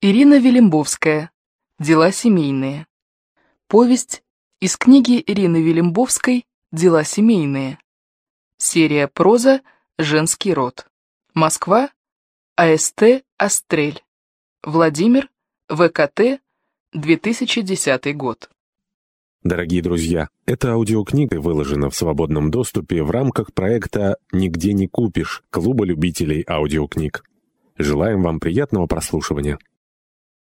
Ирина Велимбовская. Дела семейные. Повесть из книги Ирины Велимбовской «Дела семейные». Серия проза «Женский род». Москва. АСТ «Астрель». Владимир. ВКТ. 2010 год. Дорогие друзья, эта аудиокнига выложена в свободном доступе в рамках проекта «Нигде не купишь» Клуба любителей аудиокниг. Желаем вам приятного прослушивания.